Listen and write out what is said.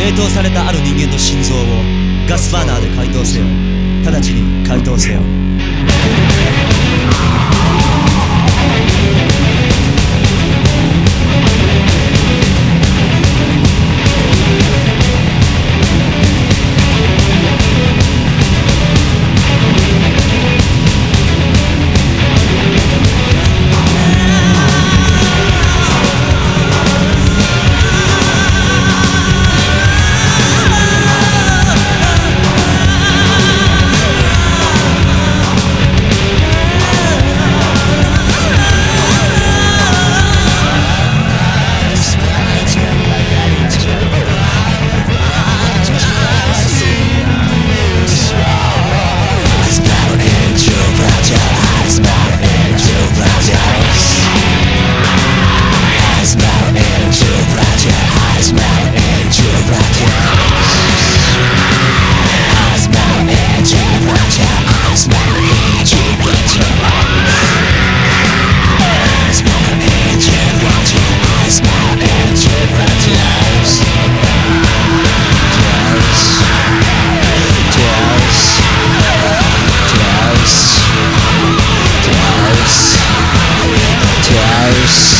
冷凍されたある人間の心臓をガスバーナーで解凍せよ直ちに解凍せよ Deus.